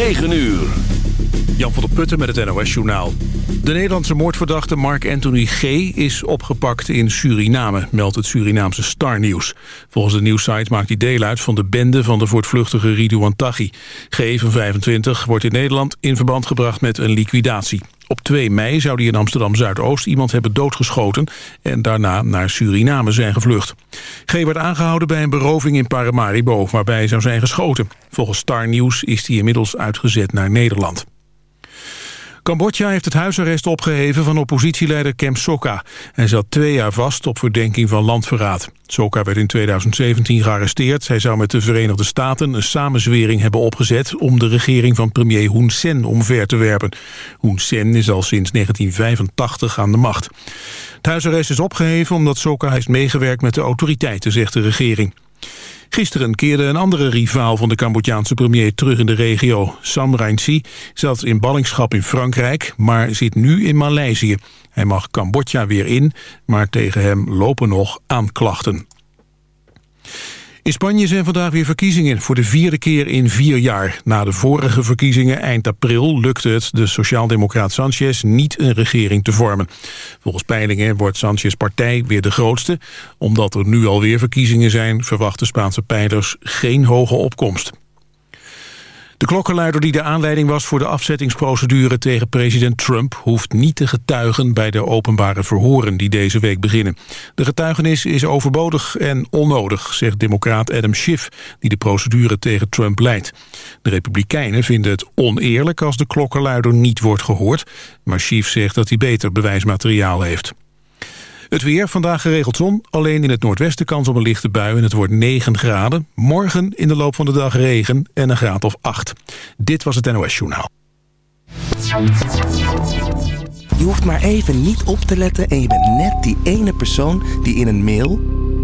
9 uur. Jan van der Putten met het NOS-journaal. De Nederlandse moordverdachte Mark Anthony G. is opgepakt in Suriname, meldt het Surinaamse Star News. Volgens de nieuwssite maakt hij deel uit van de bende van de voortvluchtige Ridouan Taghi. G. van 25 wordt in Nederland in verband gebracht met een liquidatie. Op 2 mei zou hij in Amsterdam-Zuidoost iemand hebben doodgeschoten... en daarna naar Suriname zijn gevlucht. G. werd aangehouden bij een beroving in Paramaribo... waarbij hij zou zijn geschoten. Volgens Star News is hij inmiddels uitgezet naar Nederland. Cambodja heeft het huisarrest opgeheven van oppositieleider Kem Sokha. Hij zat twee jaar vast op verdenking van landverraad. Sokha werd in 2017 gearresteerd. Hij zou met de Verenigde Staten een samenzwering hebben opgezet... om de regering van premier Hun Sen omver te werpen. Hun Sen is al sinds 1985 aan de macht. Het huisarrest is opgeheven omdat Sokha heeft meegewerkt met de autoriteiten, zegt de regering. Gisteren keerde een andere rivaal van de Cambodjaanse premier terug in de regio. Sam Rainsy zat in ballingschap in Frankrijk, maar zit nu in Maleisië. Hij mag Cambodja weer in, maar tegen hem lopen nog aanklachten. In Spanje zijn vandaag weer verkiezingen voor de vierde keer in vier jaar. Na de vorige verkiezingen eind april lukte het de sociaaldemocraat Sanchez niet een regering te vormen. Volgens peilingen wordt Sanchez partij weer de grootste. Omdat er nu alweer verkiezingen zijn verwachten Spaanse peilers geen hoge opkomst. De klokkenluider die de aanleiding was voor de afzettingsprocedure tegen president Trump hoeft niet te getuigen bij de openbare verhoren die deze week beginnen. De getuigenis is overbodig en onnodig, zegt democraat Adam Schiff die de procedure tegen Trump leidt. De republikeinen vinden het oneerlijk als de klokkenluider niet wordt gehoord, maar Schiff zegt dat hij beter bewijsmateriaal heeft. Het weer, vandaag geregeld zon. Alleen in het noordwesten kans op een lichte bui en het wordt 9 graden. Morgen in de loop van de dag regen en een graad of 8. Dit was het NOS Journaal. Je hoeft maar even niet op te letten en je bent net die ene persoon die in een mail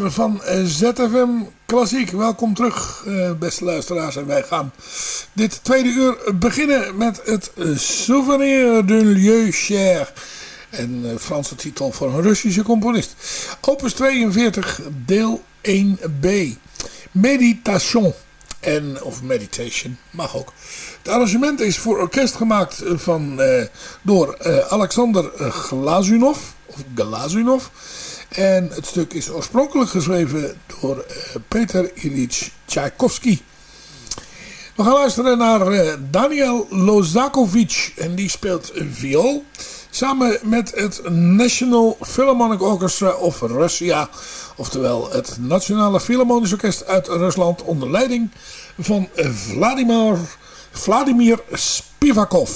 Uur van eh, ZFM Klassiek. Welkom terug, eh, beste luisteraars. En wij gaan dit tweede uur beginnen met het eh, Souvenir d'un lieu cher. Een Franse titel voor een Russische componist. Opus 42, deel 1b. Meditation. En, of meditation, mag ook. Het arrangement is voor orkest gemaakt van, door Alexander Glazunov. Of Glazunov. En het stuk is oorspronkelijk geschreven door uh, Peter Ilyich Tchaikovsky. We gaan luisteren naar uh, Daniel Lozakovic en die speelt viool. Samen met het National Philharmonic Orchestra of Russia. Oftewel het Nationale Philharmonisch Orkest uit Rusland onder leiding van Vladimir, Vladimir Spivakov.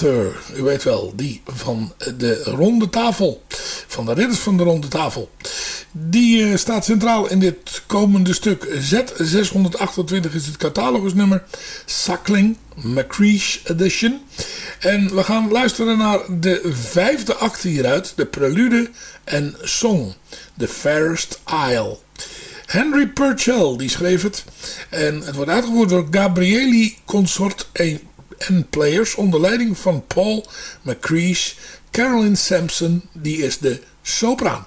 U weet wel, die van de ronde tafel, van de ridders van de ronde tafel. Die uh, staat centraal in dit komende stuk. Z628 is het catalogusnummer, Suckling, McCreesh Edition. En we gaan luisteren naar de vijfde acte hieruit, de prelude en song, The Fairest Isle. Henry Purcell, die schreef het. En het wordt uitgevoerd door Gabrieli Consort en Players onder leiding van Paul McCreesh. Carolyn Sampson, die is de sopraan.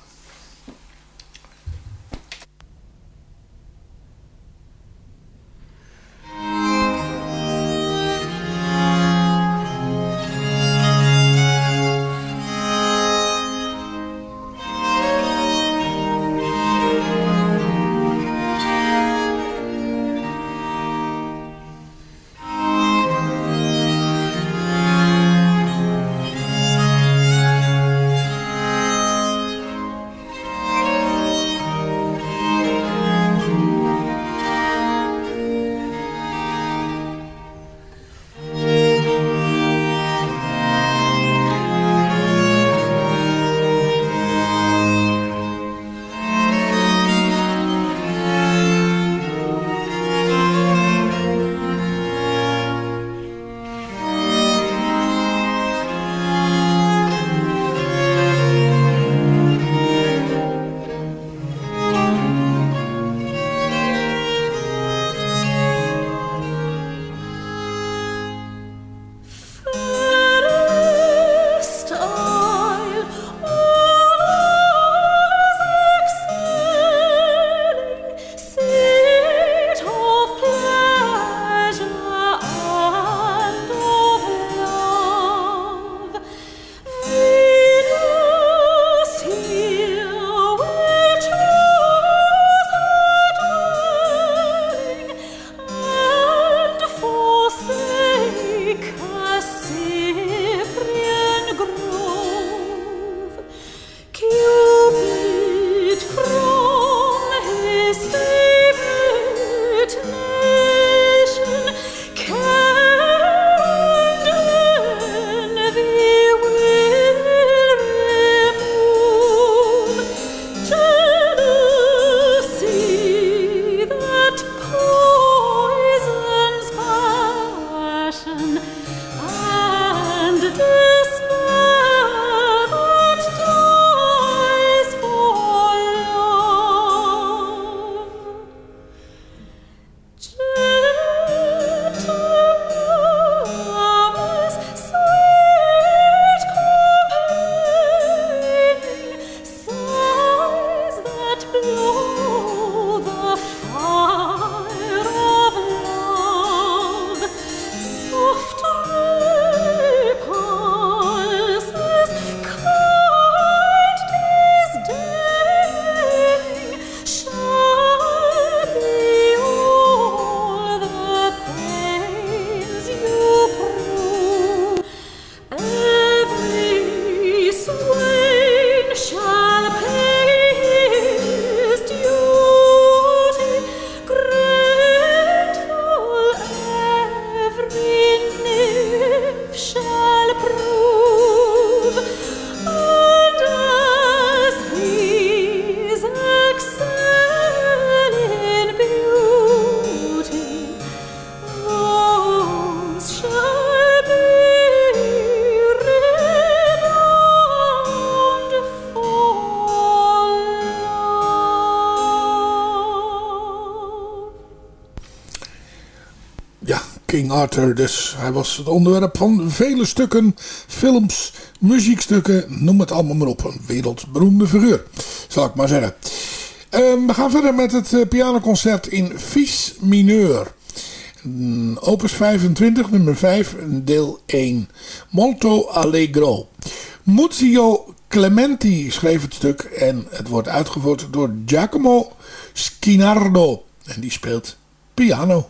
Dus hij was het onderwerp van vele stukken, films, muziekstukken, noem het allemaal maar op. Een wereldberoemde figuur, zal ik maar zeggen. Ehm, we gaan verder met het uh, pianoconcert in Fis mineur. Mm, opus 25, nummer 5, deel 1. Molto Allegro. Muzio Clementi schreef het stuk en het wordt uitgevoerd door Giacomo Scinardo. En die speelt piano.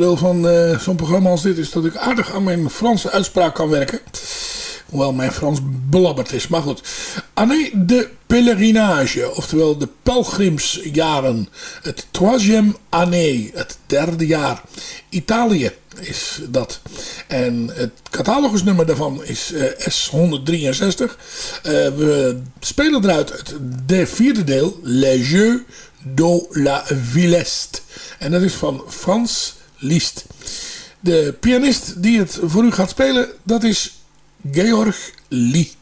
Voordeel van uh, zo'n programma als dit is dat ik aardig aan mijn Franse uitspraak kan werken. Hoewel mijn Frans belabberd is, maar goed. Année de pèlerinage, oftewel de pelgrimsjaren. Het troisième année, het derde jaar. Italië is dat. En het catalogusnummer daarvan is uh, S163. Uh, we spelen eruit het de vierde deel, Les Jeux de la Villeste. En dat is van Frans Liszt. De pianist die het voor u gaat spelen, dat is Georg Lee.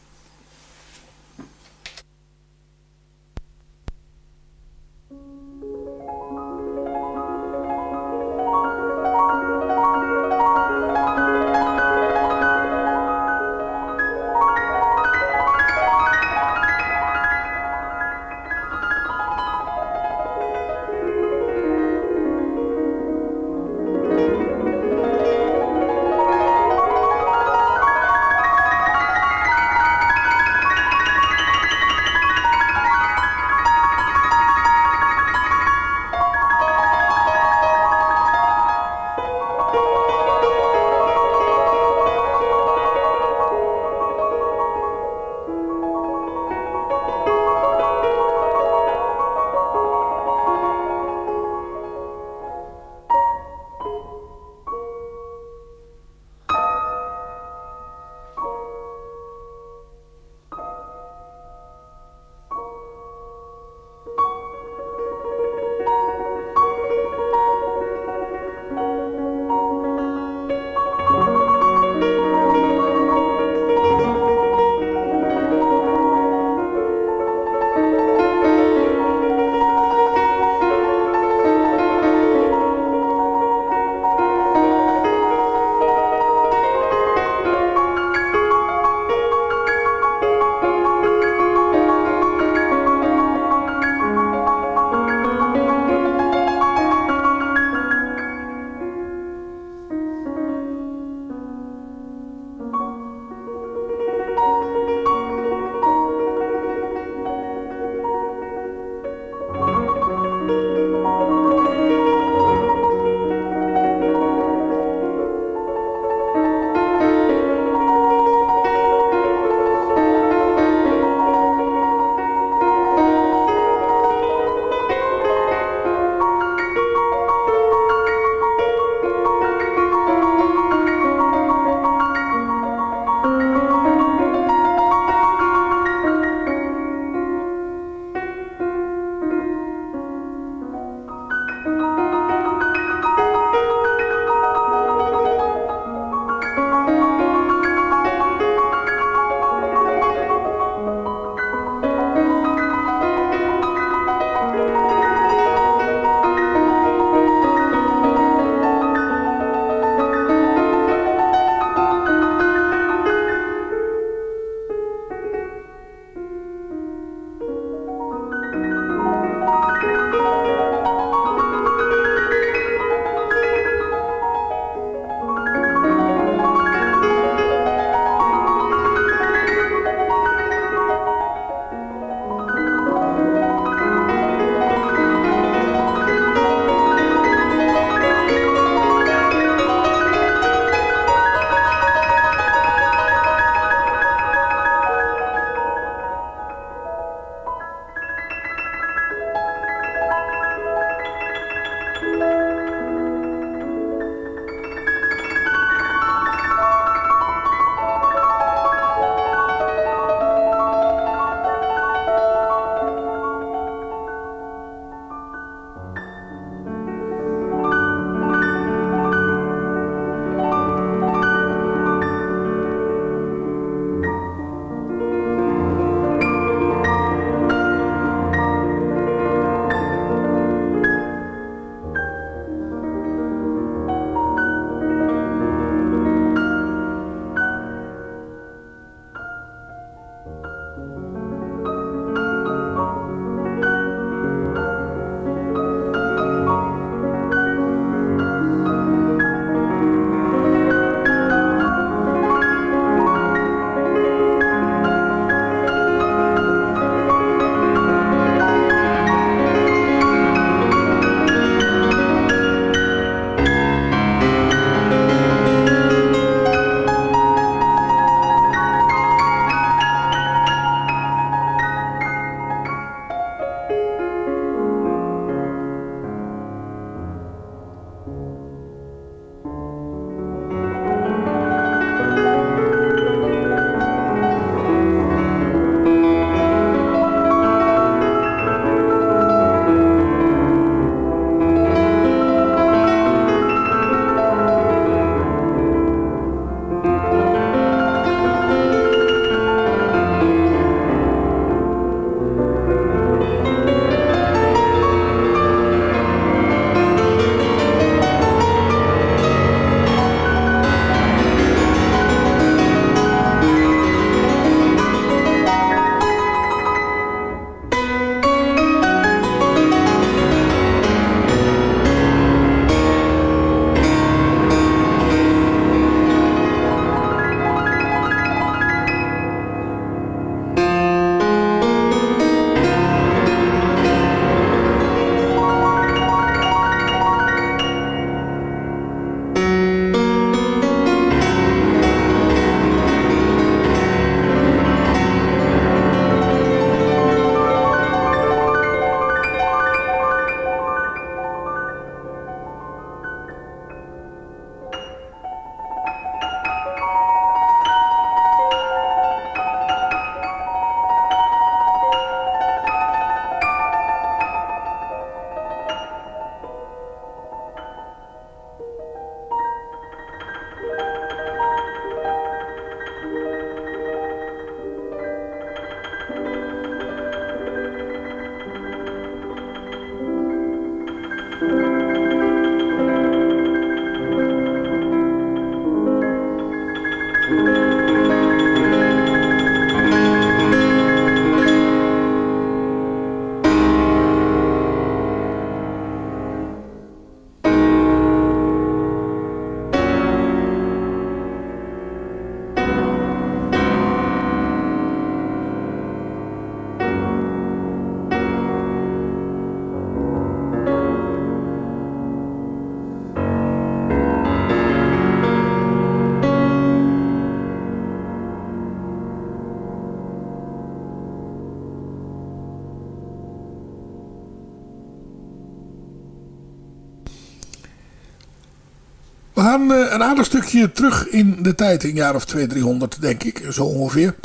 Een aardig stukje terug in de tijd, een jaar of 200, 300 denk ik, zo ongeveer.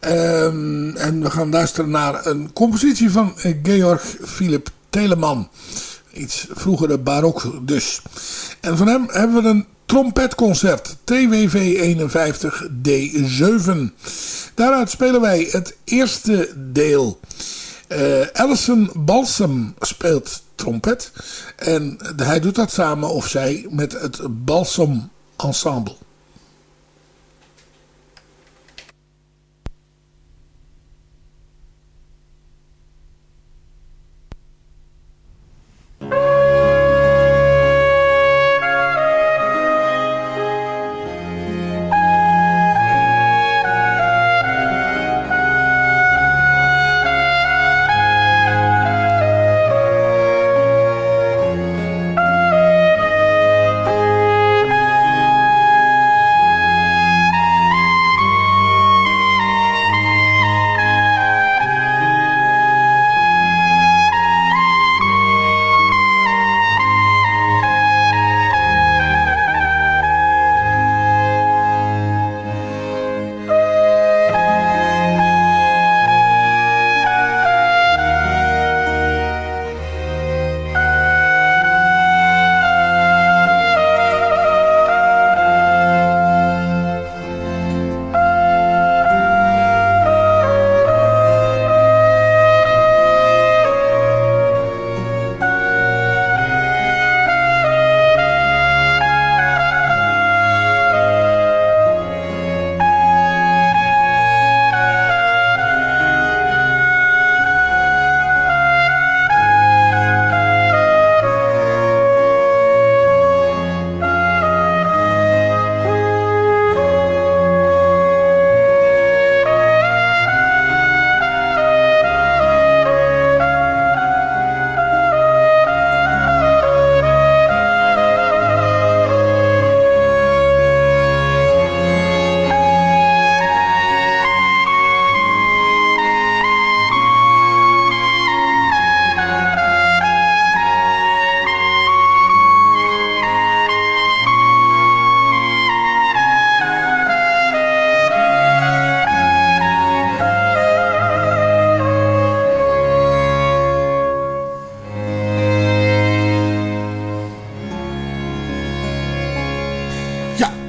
Um, en we gaan luisteren naar een compositie van uh, Georg Philipp Telemann. Iets vroegere barok dus. En van hem hebben we een trompetconcert TWV 51 D7. Daaruit spelen wij het eerste deel. Uh, Alison Balsam speelt trompet. En hij doet dat samen of zij met het Balsam Ensemble.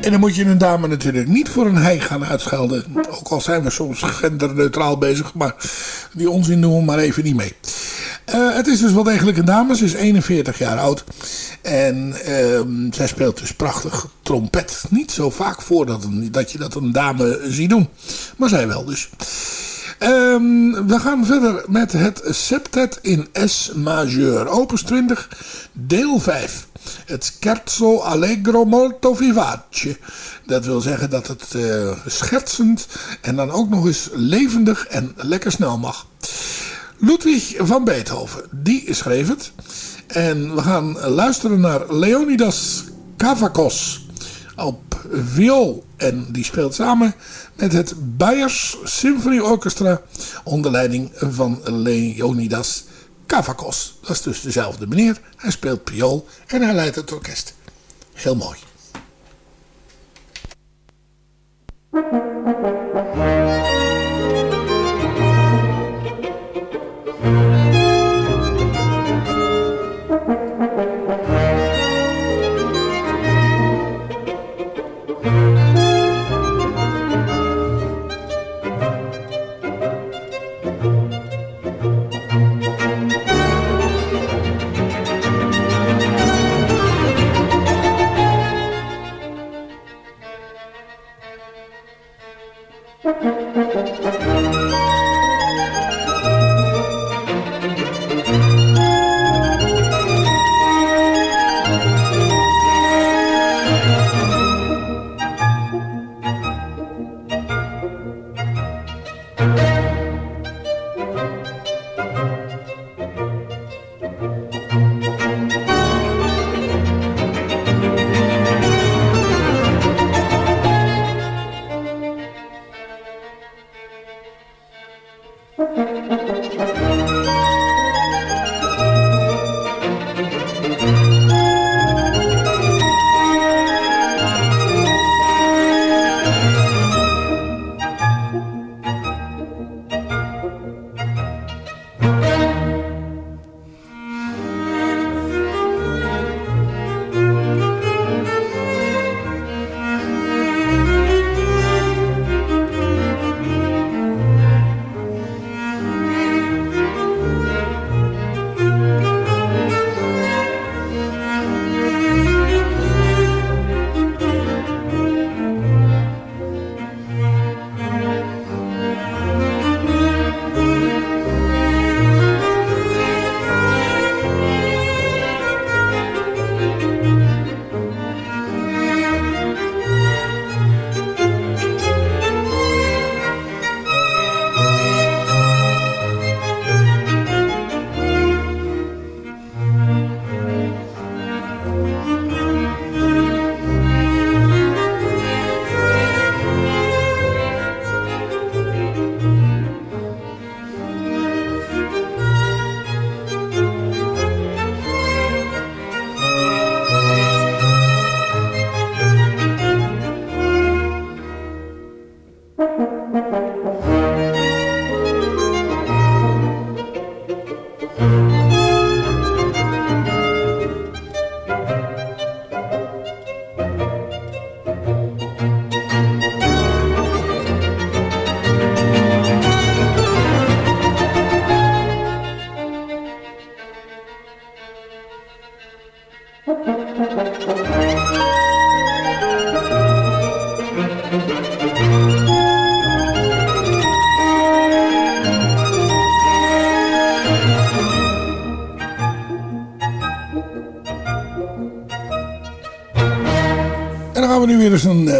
En dan moet je een dame natuurlijk niet voor een hij gaan uitschelden. Ook al zijn we soms genderneutraal bezig. Maar die onzin doen we maar even niet mee. Uh, het is dus wel degelijk een dame. Ze is 41 jaar oud. En uh, zij speelt dus prachtig trompet. Niet zo vaak voor dat, je dat een dame ziet doen. Maar zij wel dus. Um, we gaan verder met het septet in S majeur. Opus 20, deel 5. Het scherzo allegro molto vivace. Dat wil zeggen dat het uh, schertsend en dan ook nog eens levendig en lekker snel mag. Ludwig van Beethoven, die schreef het. En we gaan luisteren naar Leonidas Kavakos op viool. En die speelt samen met het Bayers Symfonieorchestra onder leiding van Leonidas Kavakos, dat is dus dezelfde meneer. Hij speelt piool en hij leidt het orkest. Heel mooi.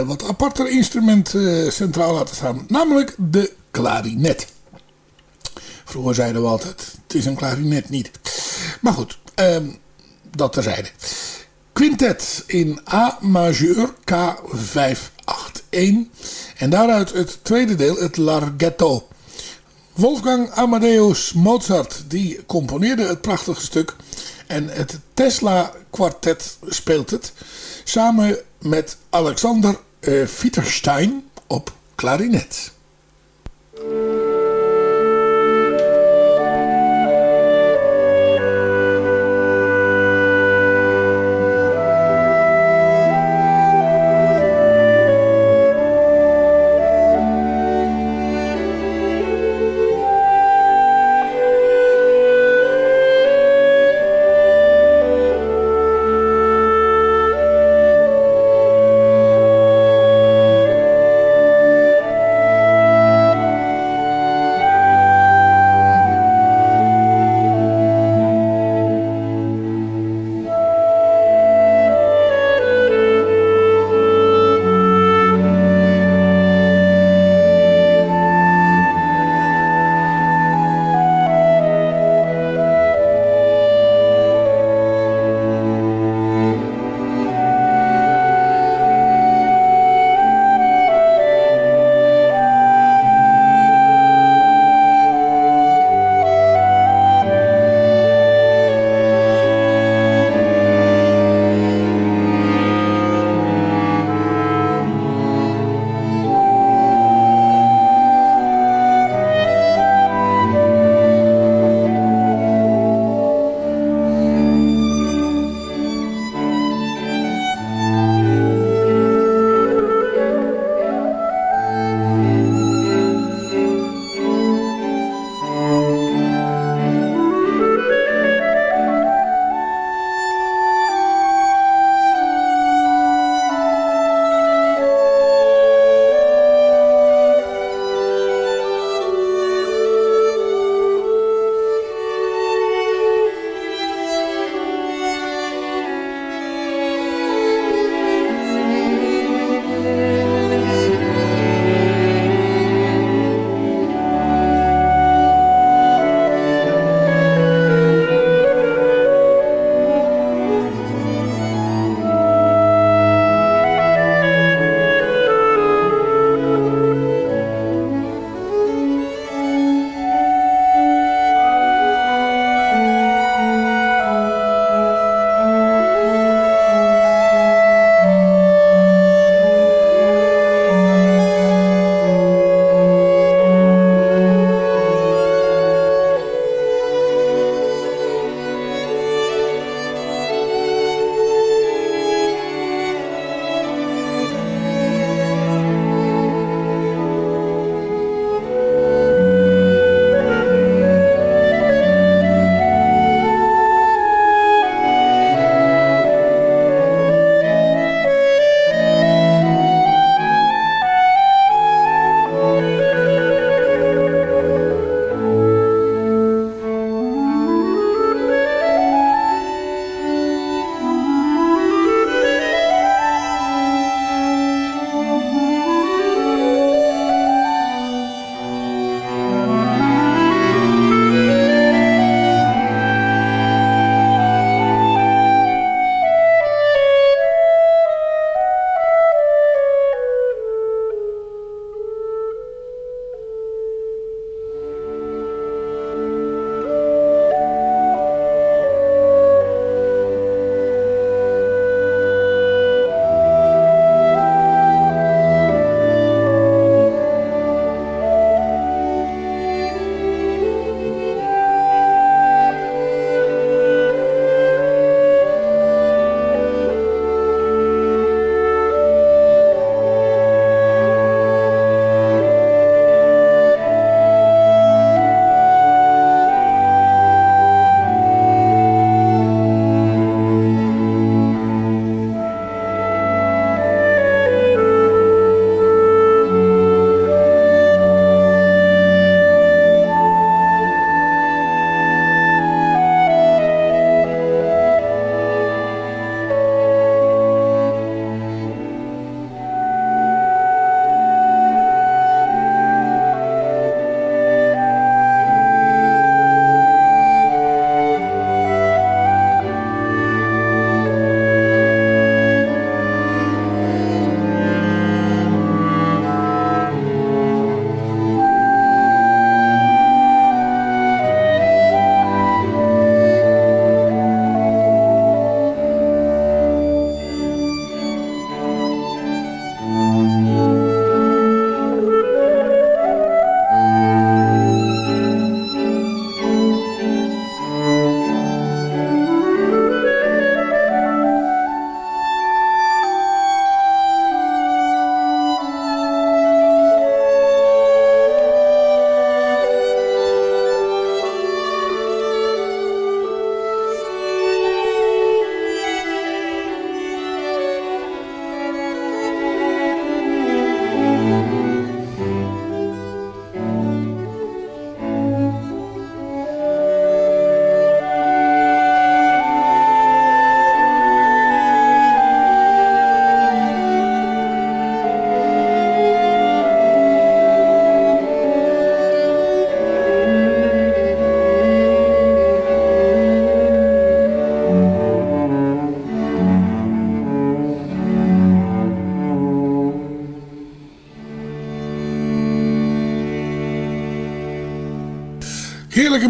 Wat aparter instrument uh, centraal laten staan. Namelijk de klarinet. Vroeger zeiden we altijd, het is een klarinet niet. Maar goed, um, dat terzijde. Quintet in A majeur K581. En daaruit het tweede deel, het Larghetto. Wolfgang Amadeus Mozart die componeerde het prachtige stuk. En het Tesla kwartet speelt het. Samen met Alexander uh, Vieterstein op klarinet.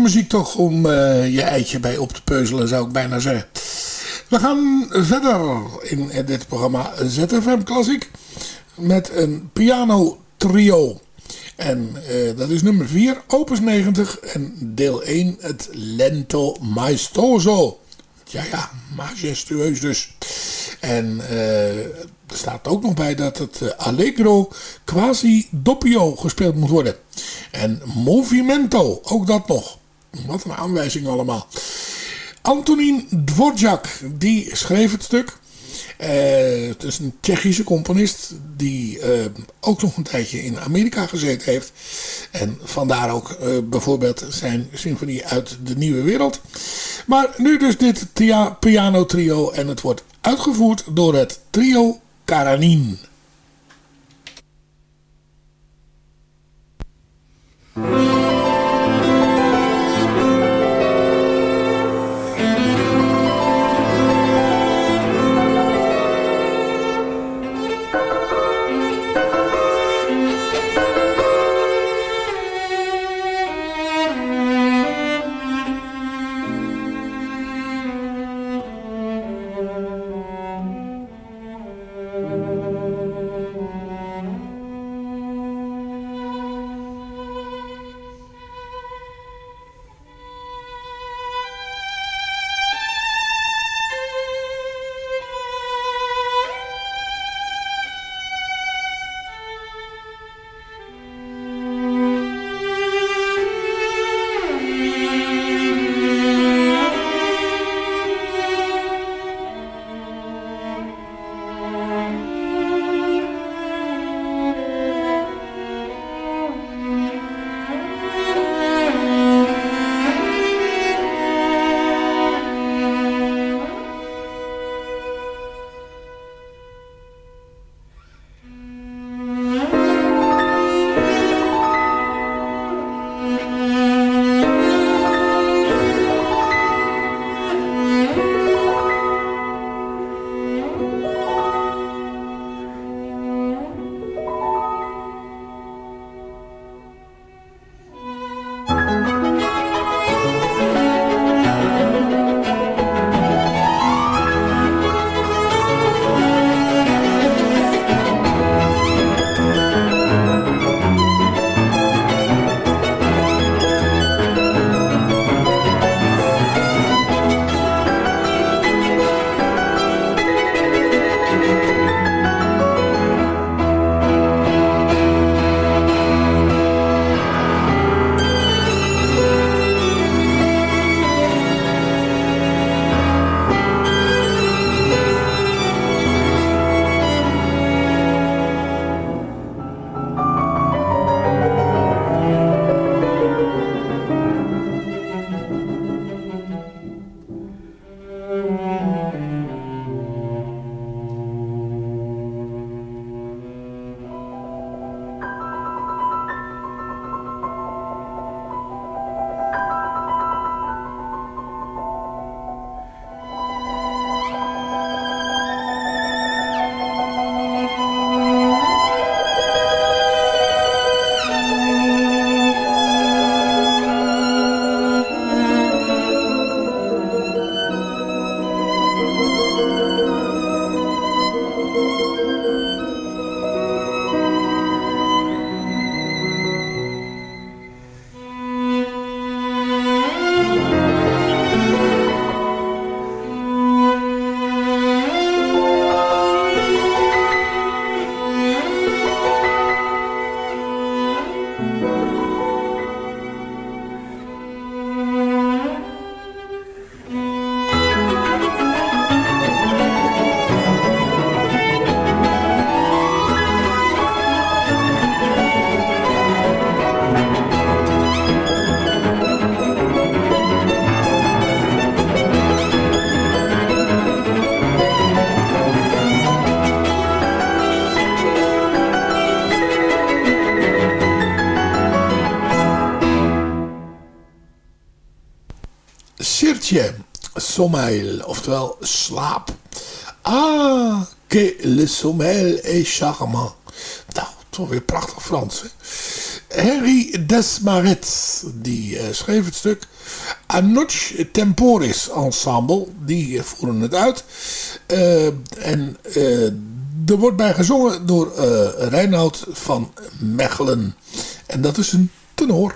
Muziek toch om uh, je eitje bij op te peuzelen zou ik bijna zeggen. We gaan verder in dit programma ZFM Klassiek met een piano trio. En uh, dat is nummer 4, opus 90 en deel 1 het Lento Maestoso. Ja, ja, majestueus dus. En uh, er staat ook nog bij dat het Allegro quasi doppio gespeeld moet worden. En Movimento, ook dat nog. Wat een aanwijzing allemaal. Antonin Dvorak, die schreef het stuk. Uh, het is een Tsjechische componist die uh, ook nog een tijdje in Amerika gezeten heeft. En vandaar ook uh, bijvoorbeeld zijn symfonie uit de Nieuwe Wereld. Maar nu dus dit piano trio en het wordt uitgevoerd door het trio Karanin. Sommeil, oftewel slaap. Ah, que le sommeil est charmant. Nou, toch weer prachtig Frans. Hè? Henry Desmaret. Die uh, schreef het stuk. Anoch Temporis Ensemble. Die voeren het uit. Uh, en er wordt bij gezongen door Reinoud van Mechelen. En dat is een tenor.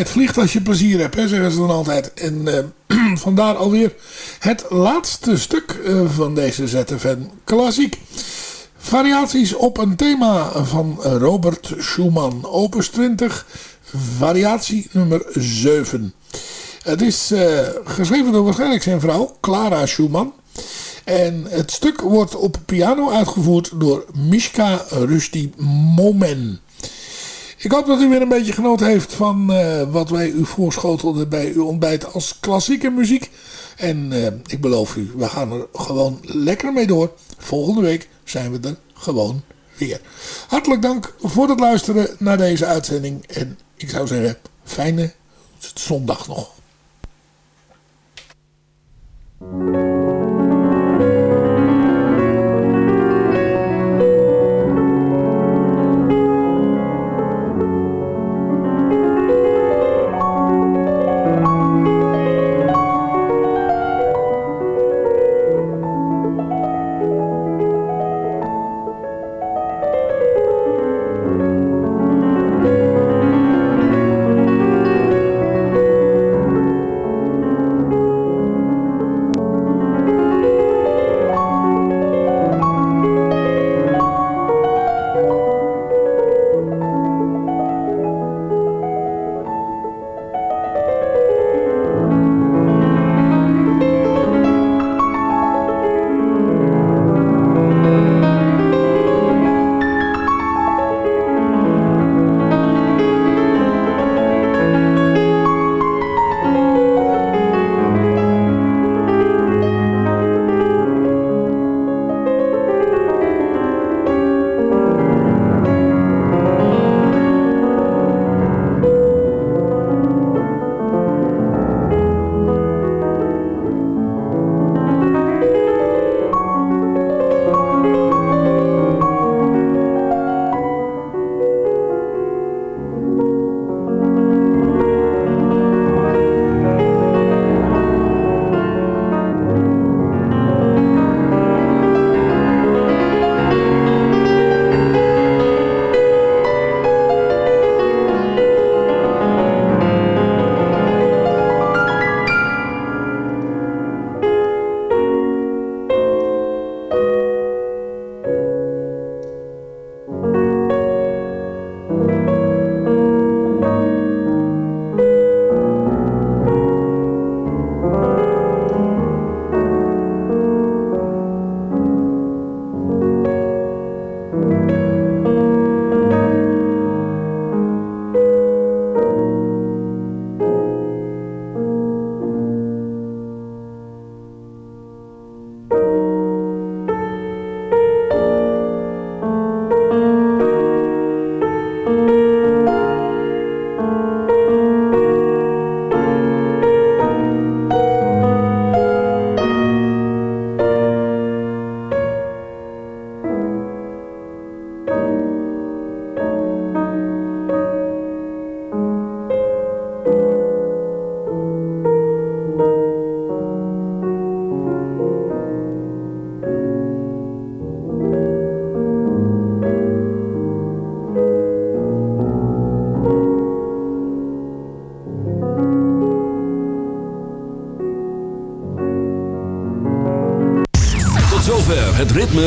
Tijd vliegt als je plezier hebt, hè, zeggen ze dan altijd. En uh, vandaar alweer het laatste stuk uh, van deze ZFN Klassiek. Variaties op een thema van Robert Schumann, opus 20, variatie nummer 7. Het is uh, geschreven door waarschijnlijk zijn vrouw, Clara Schumann. En het stuk wordt op piano uitgevoerd door Mishka Rusty Momen. Ik hoop dat u weer een beetje genoten heeft van uh, wat wij u voorschotelden bij uw ontbijt als klassieke muziek. En uh, ik beloof u, we gaan er gewoon lekker mee door. Volgende week zijn we er gewoon weer. Hartelijk dank voor het luisteren naar deze uitzending. En ik zou zeggen, fijne zondag nog.